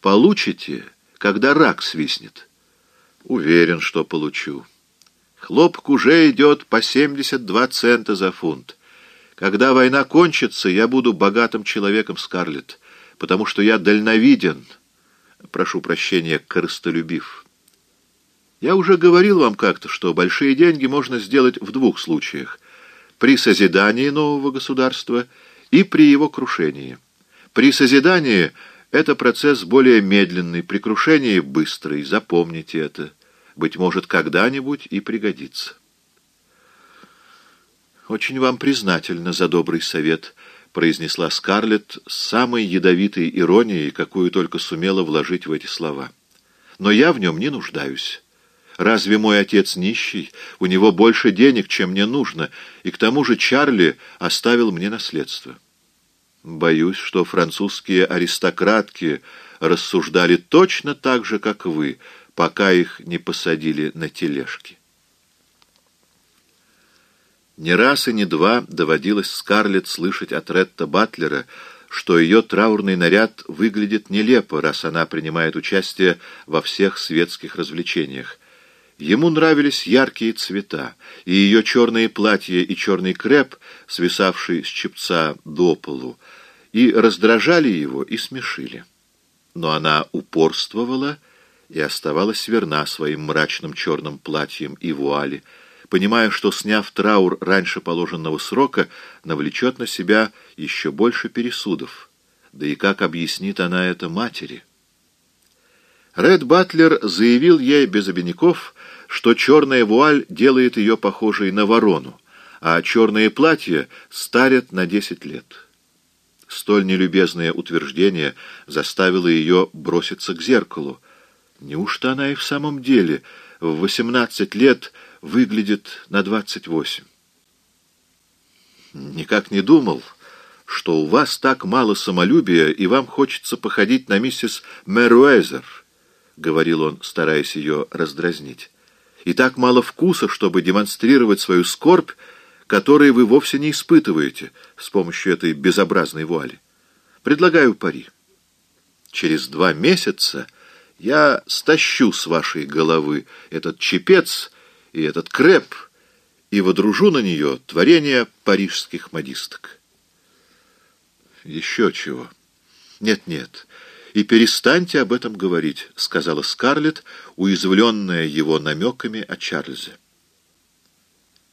получите, когда рак свистнет. Уверен, что получу. Хлопок уже идет по 72 цента за фунт. Когда война кончится, я буду богатым человеком, Скарлетт, потому что я дальновиден, прошу прощения, корыстолюбив. Я уже говорил вам как-то, что большие деньги можно сделать в двух случаях. При созидании нового государства и при его крушении. При созидании это процесс более медленный, при крушении быстрый, запомните это. Быть может, когда-нибудь и пригодится. «Очень вам признательна за добрый совет», — произнесла Скарлетт с самой ядовитой иронией, какую только сумела вложить в эти слова. «Но я в нем не нуждаюсь. Разве мой отец нищий? У него больше денег, чем мне нужно, и к тому же Чарли оставил мне наследство». Боюсь, что французские аристократки рассуждали точно так же, как вы, пока их не посадили на тележки. Не раз и не два доводилось Скарлетт слышать от Ретта Батлера, что ее траурный наряд выглядит нелепо, раз она принимает участие во всех светских развлечениях. Ему нравились яркие цвета, и ее черные платья и черный креп, свисавший с чепца до полу, и раздражали его, и смешили. Но она упорствовала и оставалась верна своим мрачным черным платьям и вуали, понимая, что, сняв траур раньше положенного срока, навлечет на себя еще больше пересудов. Да и как объяснит она это матери? Ред Батлер заявил ей без обиняков, что черная вуаль делает ее похожей на ворону, а черные платья старят на десять лет. Столь нелюбезное утверждение заставило ее броситься к зеркалу. Неужто она и в самом деле в восемнадцать лет выглядит на двадцать восемь. Никак не думал, что у вас так мало самолюбия, и вам хочется походить на миссис Меруэзер, — говорил он, стараясь ее раздразнить. И так мало вкуса, чтобы демонстрировать свою скорбь, которой вы вовсе не испытываете с помощью этой безобразной вуали. Предлагаю пари. Через два месяца я стащу с вашей головы этот чепец и этот креп и водружу на нее творение парижских модисток. Еще чего? Нет-нет, и перестаньте об этом говорить, сказала Скарлетт, уязвленная его намеками о Чарльзе.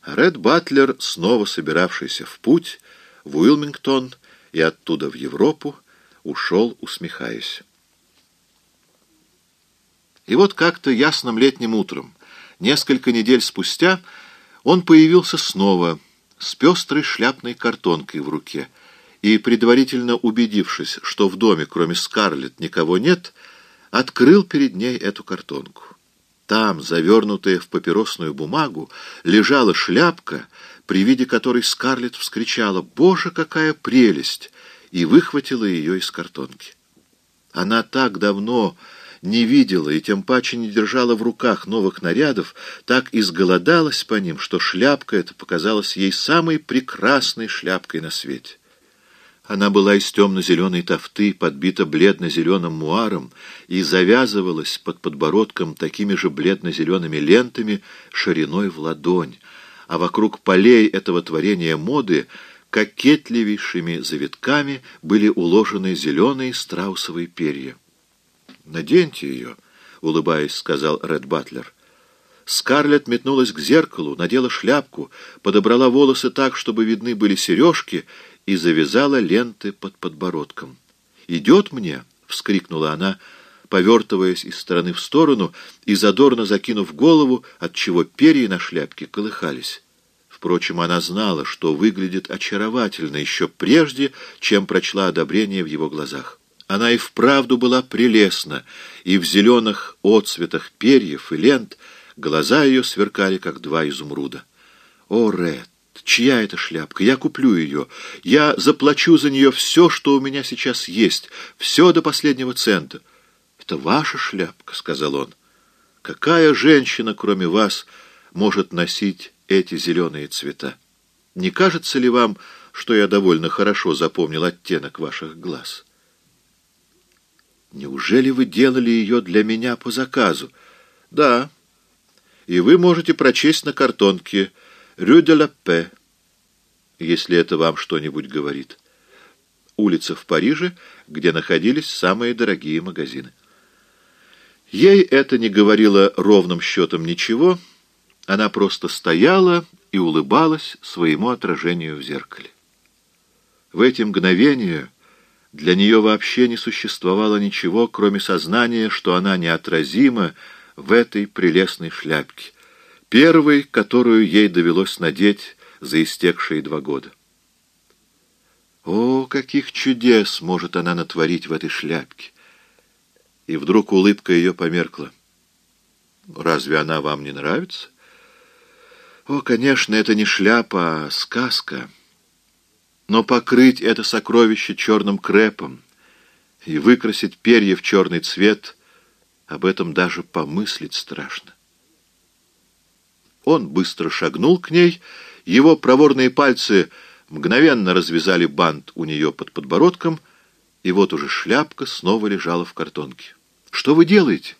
Ред Батлер, снова собиравшийся в путь, в Уилмингтон и оттуда в Европу, ушел, усмехаясь. И вот как-то ясным летним утром, Несколько недель спустя он появился снова с пестрой шляпной картонкой в руке и, предварительно убедившись, что в доме кроме Скарлетт никого нет, открыл перед ней эту картонку. Там, завернутая в папиросную бумагу, лежала шляпка, при виде которой Скарлетт вскричала «Боже, какая прелесть!» и выхватила ее из картонки. Она так давно не видела и тем паче не держала в руках новых нарядов, так изголодалась по ним, что шляпка эта показалась ей самой прекрасной шляпкой на свете. Она была из темно-зеленой тофты, подбита бледно-зеленым муаром и завязывалась под подбородком такими же бледно-зелеными лентами шириной в ладонь, а вокруг полей этого творения моды кокетливейшими завитками были уложены зеленые страусовые перья. «Наденьте ее», — улыбаясь, сказал Ред Батлер. Скарлетт метнулась к зеркалу, надела шляпку, подобрала волосы так, чтобы видны были сережки, и завязала ленты под подбородком. «Идет мне!» — вскрикнула она, повертываясь из стороны в сторону и задорно закинув голову, отчего перья на шляпке колыхались. Впрочем, она знала, что выглядит очаровательно еще прежде, чем прочла одобрение в его глазах. Она и вправду была прелестна, и в зеленых отцветах перьев и лент глаза ее сверкали, как два изумруда. «О, Ред, чья это шляпка? Я куплю ее. Я заплачу за нее все, что у меня сейчас есть, все до последнего цента». «Это ваша шляпка», — сказал он. «Какая женщина, кроме вас, может носить эти зеленые цвета? Не кажется ли вам, что я довольно хорошо запомнил оттенок ваших глаз?» Неужели вы делали ее для меня по заказу? Да. И вы можете прочесть на картонке «Рю де ла Пе», если это вам что-нибудь говорит. Улица в Париже, где находились самые дорогие магазины. Ей это не говорило ровным счетом ничего, она просто стояла и улыбалась своему отражению в зеркале. В эти мгновения для нее вообще не существовало ничего, кроме сознания, что она неотразима в этой прелестной шляпке, первой, которую ей довелось надеть за истекшие два года. О, каких чудес может она натворить в этой шляпке! И вдруг улыбка ее померкла. Разве она вам не нравится? О, конечно, это не шляпа, а сказка. Но покрыть это сокровище черным крепом и выкрасить перья в черный цвет, об этом даже помыслить страшно. Он быстро шагнул к ней, его проворные пальцы мгновенно развязали бант у нее под подбородком, и вот уже шляпка снова лежала в картонке. «Что вы делаете?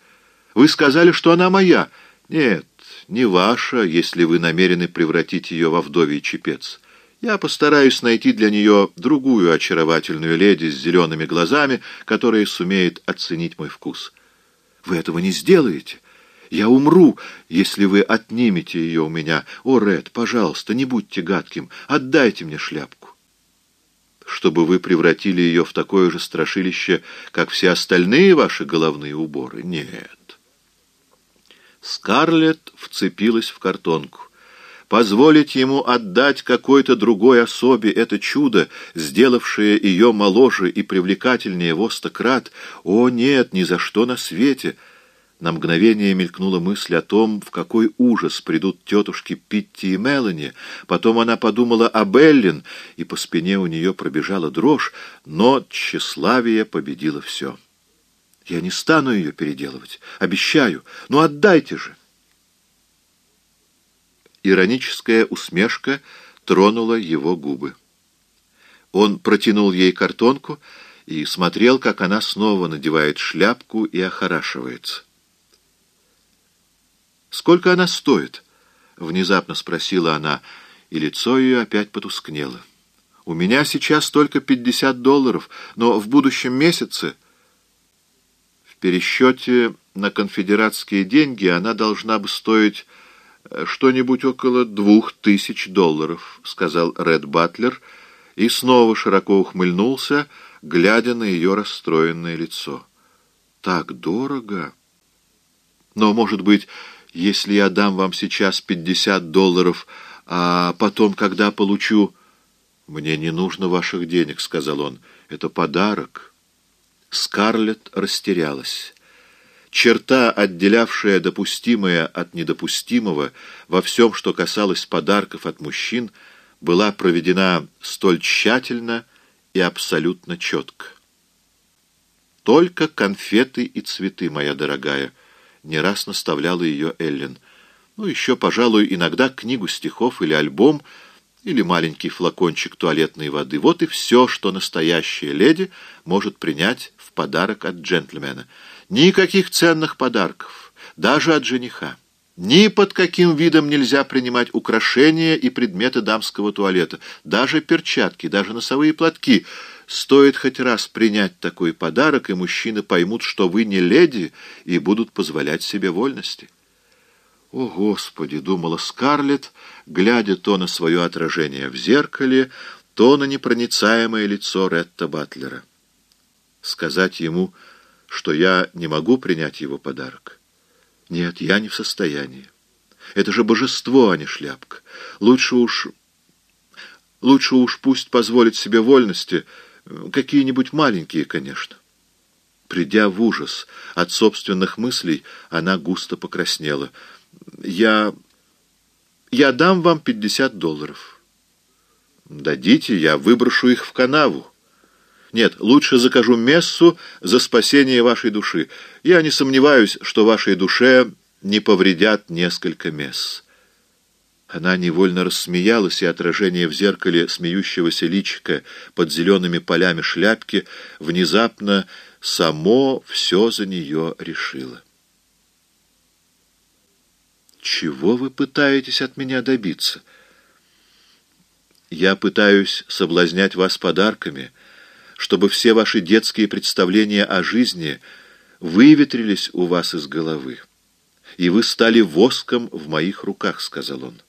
Вы сказали, что она моя!» «Нет, не ваша, если вы намерены превратить ее во вдовий чепец. Я постараюсь найти для нее другую очаровательную леди с зелеными глазами, которая сумеет оценить мой вкус. Вы этого не сделаете. Я умру, если вы отнимете ее у меня. О, Ред, пожалуйста, не будьте гадким, отдайте мне шляпку. Чтобы вы превратили ее в такое же страшилище, как все остальные ваши головные уборы? Нет. Скарлетт вцепилась в картонку. Позволить ему отдать какой-то другой особе это чудо, сделавшее ее моложе и привлекательнее во сто крат? О, нет, ни за что на свете! На мгновение мелькнула мысль о том, в какой ужас придут тетушки Питти и Мелани. Потом она подумала о Беллин, и по спине у нее пробежала дрожь, но тщеславие победило все. Я не стану ее переделывать, обещаю. Ну отдайте же!» Ироническая усмешка тронула его губы. Он протянул ей картонку и смотрел, как она снова надевает шляпку и охорашивается. «Сколько она стоит?» — внезапно спросила она, и лицо ее опять потускнело. «У меня сейчас только пятьдесят долларов, но в будущем месяце...» В пересчете на конфедератские деньги она должна бы стоить э, что-нибудь около двух тысяч долларов, сказал Ред Батлер и снова широко ухмыльнулся, глядя на ее расстроенное лицо. Так дорого. Но, может быть, если я дам вам сейчас пятьдесят долларов, а потом, когда получу... «Мне не нужно ваших денег», — сказал он. «Это подарок». Скарлетт растерялась. Черта, отделявшая допустимое от недопустимого во всем, что касалось подарков от мужчин, была проведена столь тщательно и абсолютно четко. «Только конфеты и цветы, моя дорогая», — не раз наставляла ее Эллен. «Ну, еще, пожалуй, иногда книгу стихов или альбом — или маленький флакончик туалетной воды. Вот и все, что настоящая леди может принять в подарок от джентльмена. Никаких ценных подарков, даже от жениха. Ни под каким видом нельзя принимать украшения и предметы дамского туалета, даже перчатки, даже носовые платки. Стоит хоть раз принять такой подарок, и мужчины поймут, что вы не леди, и будут позволять себе вольности. «О, Господи!» — думала Скарлетт, глядя то на свое отражение в зеркале, то на непроницаемое лицо Ретта Батлера. Сказать ему, что я не могу принять его подарок? Нет, я не в состоянии. Это же божество, а не шляпка. Лучше уж... Лучше уж пусть позволит себе вольности, какие-нибудь маленькие, конечно. Придя в ужас от собственных мыслей, она густо покраснела — я... я дам вам пятьдесят долларов. Дадите, я выброшу их в канаву. Нет, лучше закажу мессу за спасение вашей души. Я не сомневаюсь, что вашей душе не повредят несколько месс. Она невольно рассмеялась, и отражение в зеркале смеющегося личика под зелеными полями шляпки внезапно само все за нее решило. Чего вы пытаетесь от меня добиться? Я пытаюсь соблазнять вас подарками, чтобы все ваши детские представления о жизни выветрились у вас из головы, и вы стали воском в моих руках, — сказал он.